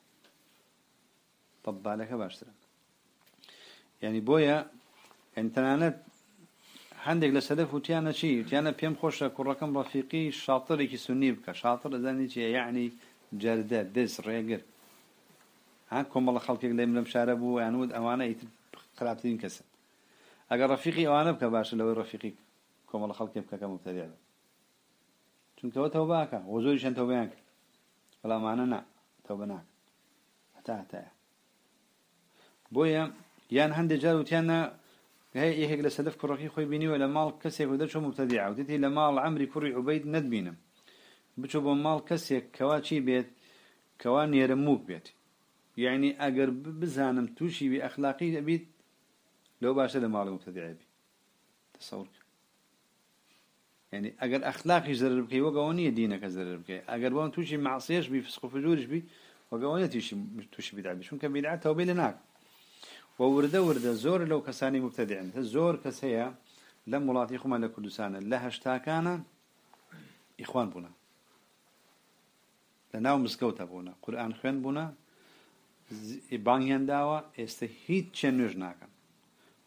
Speaker 1: طبالك باشتر يعني بويا انتنانت عندك لسلف وتيانا شيء وتيانا بيم خوشة كركم رفيقي شاطر كي سني بك شاطر ذاني يعني جردة دز ريقر. هاكم الله خلقك من مشاربو عنود أوانا يتب خلابتين كسر أجر رفيقي أوانا بك باش لو رفيقي كم الله خلقك بك كمبتدع چونکە ئەوە تەوباکە وە زۆریشان تەوبیان کرد بەڵامانە نا تەوبە ناکە. هەتا هەتایە. بۆیە یان هەندێک جار وتیانە یەکێک لە سەلف کوڕەکەی خۆی بینیوە لە ماڵ کەسێک و دەچۆ مبتەدیع وتێتی لە ماڵ عەمری کوڕی عوبەید نەتبینم. بچۆ بۆ ماڵ کەسێک کەوا چی بێت؟ کەوا نێرە موک بێت. یعنی ئەگەر بزانم تووشی بی ئەخلاقی دەبیت لەو باشە لە ماڵی مبتەدیع بی. تصور يعني اگر اخلاقي زرر بكي وقوانية دينك زرر بكي اگر بوان توشي معصيش بي فسق فجورش بي وقوانية توشي توشي بدعة بي شون كان بدعة توبي لناك وورده ورده زور لو كساني مبتدعين زور كسيا لم ملاطي خما لكردستان لها اشتاكانا إخوان بنا لناو مسكوتا بنا قرآن خوين بنا بانيان داوا استهيد چنوش ناكن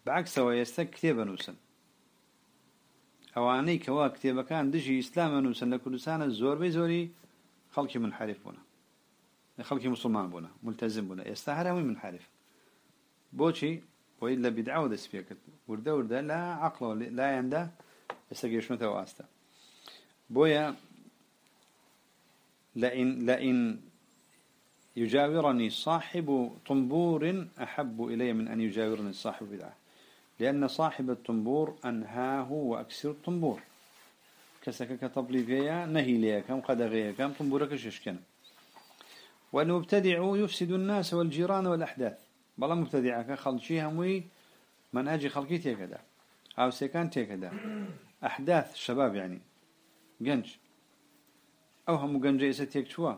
Speaker 1: بعكس هو يستا كتابا نوسن ئەوانەی کەوا کتێبەکان دژی ئیسلامە نووسن لە کوردستانە زۆربەی زۆری خەڵکی منحرف بوون. خەڵکی مسلمان بوون ملتەزم بوون. ئێستا هەراوی منحرف. بۆچی؟ بۆی لە بیدعوە دەست وردە وردە لا عقلەوە لایەندا ئێستا گەشتنەوە ئاستە بۆیە لئن لئن يجاورني صاحب طنبور أحب إلي من أن يجاورني صاحب بدعة. لأن صاحب الطنبور أنهاه وأكسر الطنبور كسك كطبلي فيها نهي ليا كم قد غيا كم طنبورك ششكن والمبتدع يفسد الناس والجيران والأحداث. بلا مبتدعك خلشيها موي منهج خلقي تيكدا أو سيكان تيكدا أحداث شباب يعني. جنج. أو هم جنجيسة تيكتوا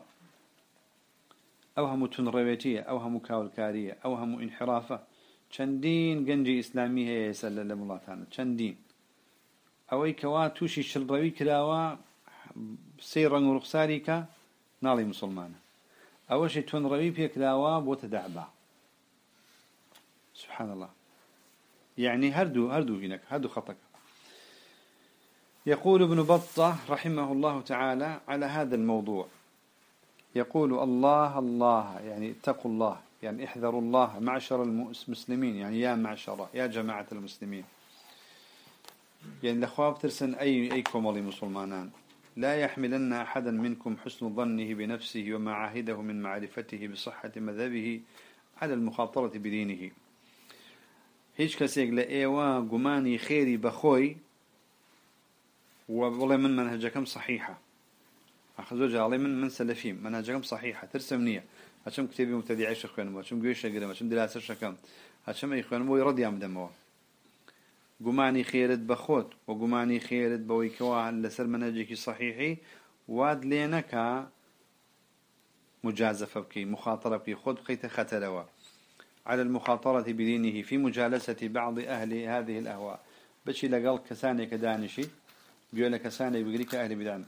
Speaker 1: أو هم تنرويتية أو هم كاولكارية أو هم انحرافة. چەندین گەنجی ئیسلامی هەیە ئێستا لە لە وڵاتانە. چەندین. ئەوەی کەوا تووشی شلڕەوی کراوە سێ ڕنگ و ڕوخساری کە ناڵی مسلمانە. ئەوەشی تونڕەوی پێکراوە بۆتە دەعبا. سبحان الله يعني هردو هردو هناك هردو خطك يقول ابن بطة رحمه الله تعالى على هذا الموضوع. يقول الله الله يعني اتقوا الله. يعني احذروا الله معشر المسلمين يعني يا معشر يا جماعة المسلمين. يعني الأخواب ترسن أي أي كومالي مسلمانان لا يحملن أحدا منكم حسن ظنه بنفسه وما عاهده من معرفته بصحة مذهبه على المخاطرة بدينه. هيش كسيق لأيوا قماني خيري بخوي والله من منهجكم صحيحة أخذوا علي من من سلفيم منهجكم صحيحة ترسم نية هەچم کتێبی متەدیعیش خوێنم هەچم گوێش شەگرم هەچم دراسە شەکەم هەچم ئەی خوێنم بۆی ڕەدیام بدەمەوە گومانی خێرت بە خۆت و گومانی خێرت بەوەی کەوا لەسەر منەجێکی صحیحی واد لێ مجازفة بكي مخاطرة بكي خود بقيت خطروا على المخاطرة بدينه في مجالسة بعض أهل هذه الأهواء. بشي لقال كساني كدانشي بيقول كساني بيقول أهل بدان.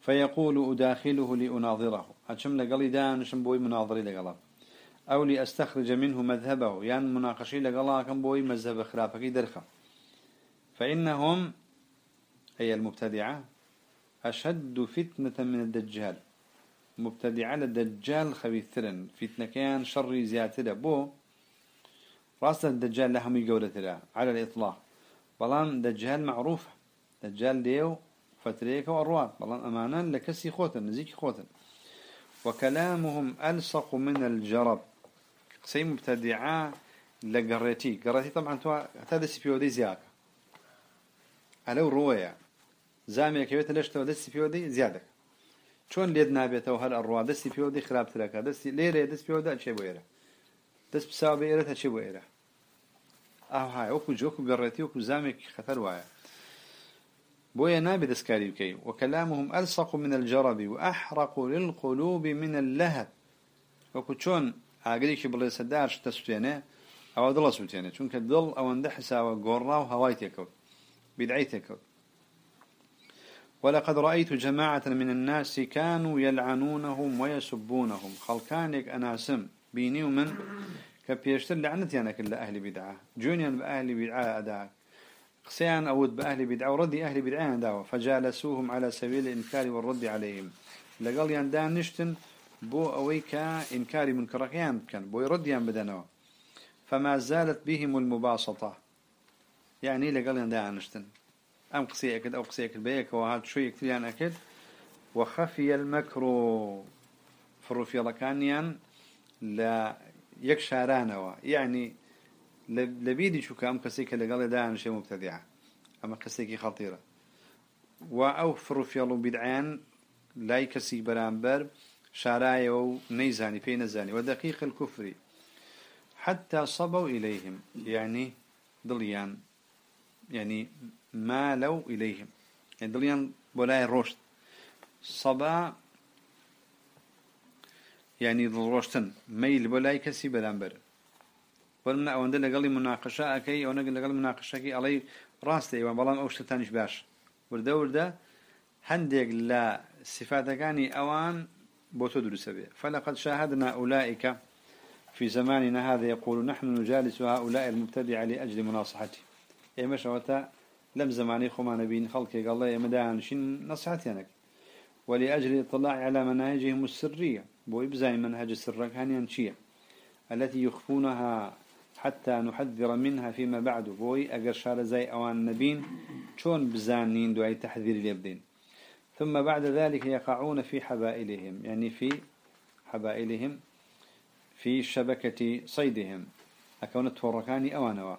Speaker 1: فيقول أداخله لأناظره. أشم لقلي دانشم بوي مناظري لقلا أو لأستخرج منه مذهبه. يعني مناقشي لقلا كم بوي مذهب خلافك درخة. فإنهم أي المبتدعة أشد فتنة من الدجال. مبتدعة للدجال خبيثرا فتنة كان شر زيادة بو راس الدجال لهم يقولة على الإطلاق. بلان دجال معروفة دجال ديو فتريك وأرواد. بلان أمانا لكسي خوتا نزيكي خوتا وكلامهم ألصق من الجرب. سي مبتدعاء لقريتي. قريتي طبعا هذا سيبيودي زيادة. ألو رواية. زامي كيوت ليش تو دسي بيودي زيادة. شون ليد نابيته وهل الروا دسي بيودي خراب تلك دسي ليرة دسي بيودي أشي بويرة. دس بساوي بيرة أشي بويرة. أو هاي أكو جوكو قريتي أكو زامي خطر وايا. بويا نابي دسكاري بكي وكلامهم ألصق من الجرب وأحرق للقلوب من اللهب. وكتشون عاقليك بلي سدارش تسوتينه أو دل سوتينه چونك دل أو اندحسا وقرنا وهواي تكوت بدعي تكوت ولقد رأيت جماعة من الناس كانوا يلعنونهم ويسبونهم. خلقانك أناسم بيني ومن كبيشتر لعنتي أنا كل أهل بدعة. جونيا بأهل بدعة أداك. قسيان أود بأهل بدعة ورد أهل بدعة دعوة فجالسوهم على سبيل الإنكار والرد عليهم. لقال يندان نشتن بو أويكا إنكار منكرقيان كان بو يرديان بدنوا فما زالت بهم المباسطة. يعني لقال يندان نشتن. أم قصي أكد أو قصي أكد بيك وهذا شو يكتليان أكد. وخفي المكر. فروفي لكانيان لا يكشارانوا يعني لبيدي شو كام اللي قال دان شيء مبتدعة أما قصيكي خطيرة. وأوفر في الله بدعان لا يكسي برامبر شارايا ونيزاني في نزاني ودقيق الكفر. حتى صبوا إليهم يعني ضليان يعني مالوا إليهم. يعني ضليان بولاي الرشد صبا يعني ضروشتن ميل بولاي كسي برامبر. ولمنا أو عندنا قال مناقشة أكي أو نقول قال مناقشة كي علي راستي وبلان أوش تانيش باش ورده ورده هندق لا صفات كاني أوان بوتو درسبه فلقد شاهدنا أولئك في زماننا هذا يقول نحن نجالس هؤلاء المبتدع لأجل مناصحته إيه مشروطة لم زماني خما نبين قال الله يمدان شين نصحتينك ولأجل الاطلاع على مناهجهم السرية بو إبزاي منهج السر كان التي يخفونها حتى نحذر منها فيما بعد. بوي أجر شار زي أوان نبين شون بزانين دعي تحذير اليبدين ثم بعد ذلك يقعون في حبائلهم يعني في حبائلهم في شبكة صيدهم. أكون توركاني أوانوا.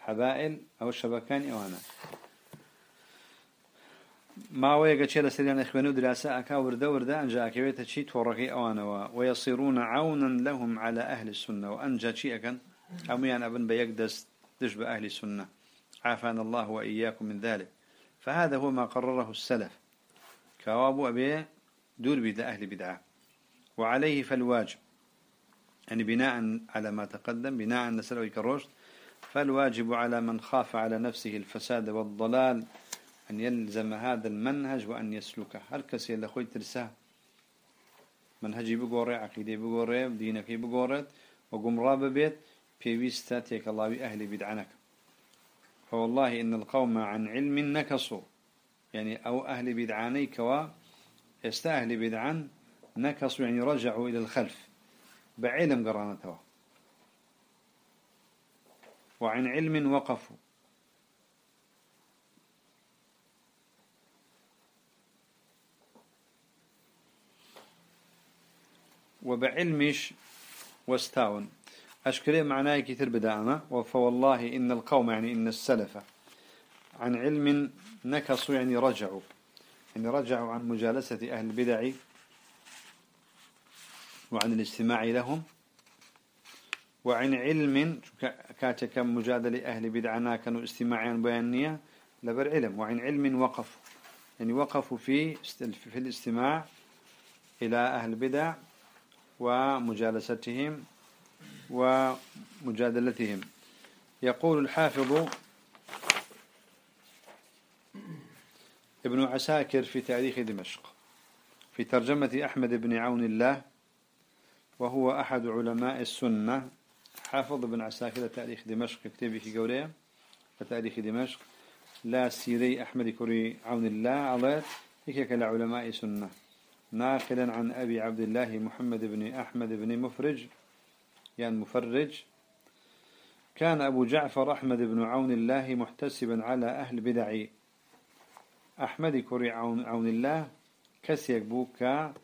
Speaker 1: حبائل أو الشبكان أوانا ما ويقى تشيل سريان إخوانو دراسة أكا وردا وردا أنجا أكويتا تشي توركي أوانوا. ويصيرون عونا لهم على أهل السنة. وأنجا تشي أكن أميان أبن بيقدس تشبه أهل السنة. عافانا الله وإياكم من ذلك. فهذا هو ما قرره السلف. كواب أبي دور بدا أهل بدعة. وعليه فالواجب. يعني بناء على ما تقدم بناء نسأله كالرشد فالواجب على من خاف على نفسه الفساد والضلال أن يلزم هذا المنهج وأن يسلكه. هل كسي لخوي ترساه منهجي بقوري عقيدي بقوري دينك بقوري وقم راب بيت بيويستاتيك الله بأهل بدعنك فوالله إن القوم عن علم نكصوا. يعني أو أهل بدعاني كوا يستأهل بدعان نكصوا يعني رجعوا إلى الخلف. بعلم قرانته وعن علم وقفوا. وبعلمش واستاون. أشكره معناه كثير بدأنا فوالله إن القوم يعني إن السلف عن علم نكصوا يعني رجعوا يعني رجعوا عن مجالسة أهل البدع وعن الاستماع لهم وعن علم كاتك مجادلة أهل بدعنا كانوا استماعيا بيانية لبر علم وعن علم وقفوا يعني وقفوا في في الاستماع إلى أهل البدع ومجالستهم ومجادلتهم. يقول الحافظ ابن عساكر في تاريخ دمشق في ترجمة أحمد بن عون الله وهو أحد علماء السنة. حافظ ابن عساكر تاريخ دمشق كتابه في قوليه. تاريخ دمشق لا سيري أحمد كري عون الله على هيك علماء السنة ناقلا عن أبي عبد الله محمد بن أحمد بن مفرج يعني مفرج كان أبو جعفر أحمد بن عون الله محتسبا على أهل بدع. أحمد كري عون, الله كسيك بوكا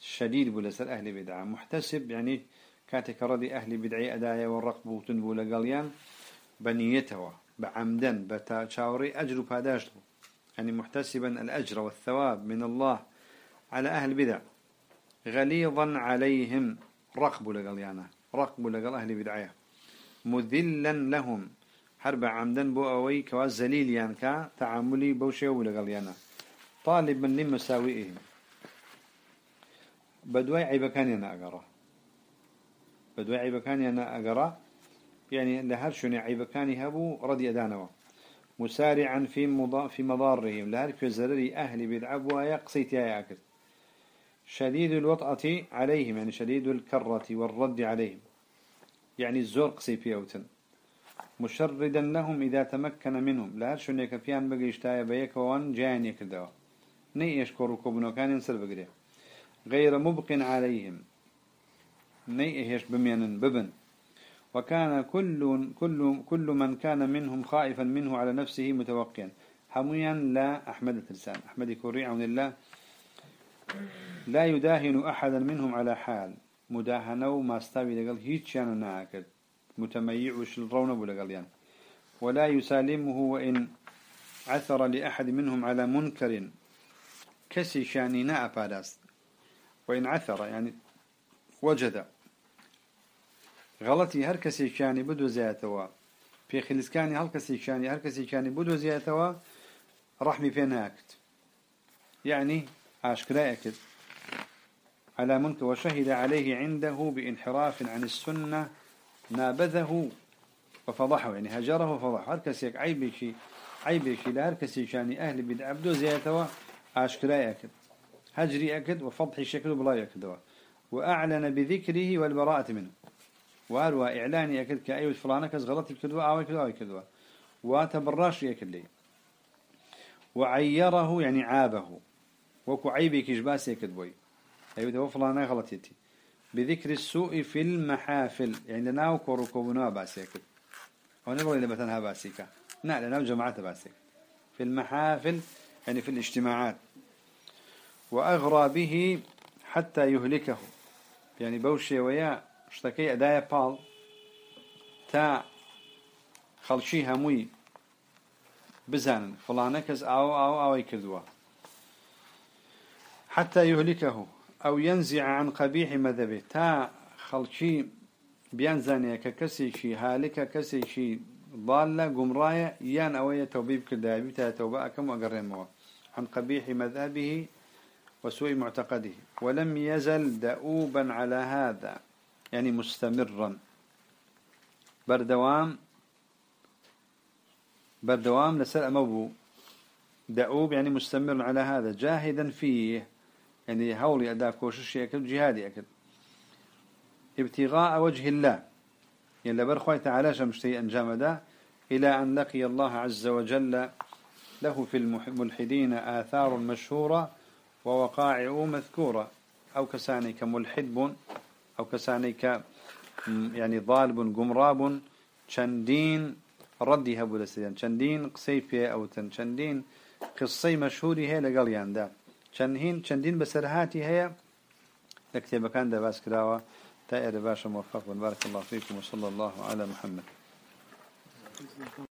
Speaker 1: شديد بلسر أهل بدع. محتسب يعني كاتك ردي أهل بدعي أدايا والرقب وتنبو لقليان بنيته بعمدا بتشاوري أجر باداشته يعني محتسبا الأجر والثواب من الله على أهل بدع. غليظا عليهم رقب لقليانا رقب لقل أهل بدعية. مذلا لهم. حرب عمدا بو أوي زليل يعني كا تعاملي بوشي ولقليانا طالبا لمساوئهم بدوي عيبكان ينا أقرأ. بدوي عيبكان ينا أقرأ. يعني لهر شنو عيبكان هبو رضي أدانوا مسارعا في مضا في مضارهم. لهر في زرري أهل بدعب ويقصيت يا ياكل شديد الوطأة عليهم يعني شديد الكرة والرد عليهم. يعني الزور قصي فيوتن مشردا لهم إذا تمكن منهم. لا شنك فيان بقي اشتايا بيك وان جان يكدوا ني يشكروا كبنو كان ينسر بقريه غير مبق عليهم. ني إيش بميان ببن. وكان كل كل كل من كان منهم خائفا منه على نفسه متوقيا. هميا لا أحمد ترسان أحمد كوري عون الله. لا يداهن أحدا منهم على حال. مداهنة وما استوي لقل هيتش يعني ناكد متميع وش الرونب لقل يعني ولا يسالمه وإن عثر لأحد منهم على منكر. كسي شاني نأباداس وإن عثر يعني وجد. غلطي هر كسي شاني بدو زياتوا. في خلسكاني هل كسي شاني هر كسي شاني بدو زياتوا رحمي فين هاكت يعني عاشكرا أكد على منكر وشهد عليه عنده بانحراف عن السنة نابذه وفضحه يعني هجره وفضحه. هر كسيك عيب شيء عيب شيء لهر كسي شاني أهل بدع بدو زياتوا عاشكرا أكد هجري أكد وفضحي شكل بلا أكد وأعلن بذكره والبراءة منه. وأروى إعلاني أكد كأيوة فلانة كز غلطي كدوا أو كدوا كدوا وتبراش يكد لي وعيره يعني عابه. وكو عيبك إجباس يكد بوي أيوة فلانة غلطيتي بذكر السوء في المحافل. يعني ناو كوركوبنا باسيكد ونبغي إذا مثلا باسيكا نعم لناو جماعة بأسيك. في المحافل يعني في الاجتماعات. وأغرى به حتى يهلكه. يعني بوشي ويا اشتكي أدايا بال. تا خلشي هموي بزان فلانكز أو أو أو يكذوا حتى يهلكه. أو ينزع عن قبيح مذهبه. تا خلشي بينزانيا ككسي شي هالك كسي شي ضالة قمراية يان أوية توبيب كدابي تا توباء كم أقرين موا عن قبيح مذهبه وسوء معتقده. ولم يزل دؤوبا على هذا. يعني مستمرا. بردوام بردوام لسأل أمبو دؤوب يعني مستمر على هذا. جاهدا فيه يعني هولي أداء كوشش أكد جهادي أكد. ابتغاء وجه الله. يعني لبرخوة تعالى شمشتي أنجام دا؟ إلى أن لقي الله عز وجل له في الملحدين آثار مشهورة ووقائع مذكورة. أو كساني كملحد أو كساني ك يعني ضالب قمراب شندين ردي هبو شندين قسيفية أو تنشندين قصي مشهوري هي لقال ياندا شنهين شندين بسرهاتي هي لكتب كان دا باس كراوة تائر باشا موفق بارك الله فيكم وصلى الله على محمد